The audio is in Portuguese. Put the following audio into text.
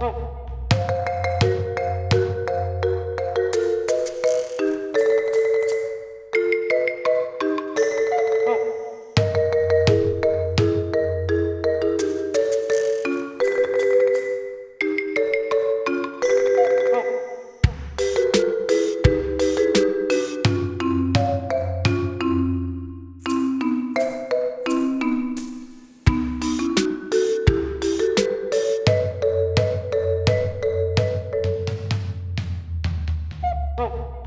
Oh. Oh.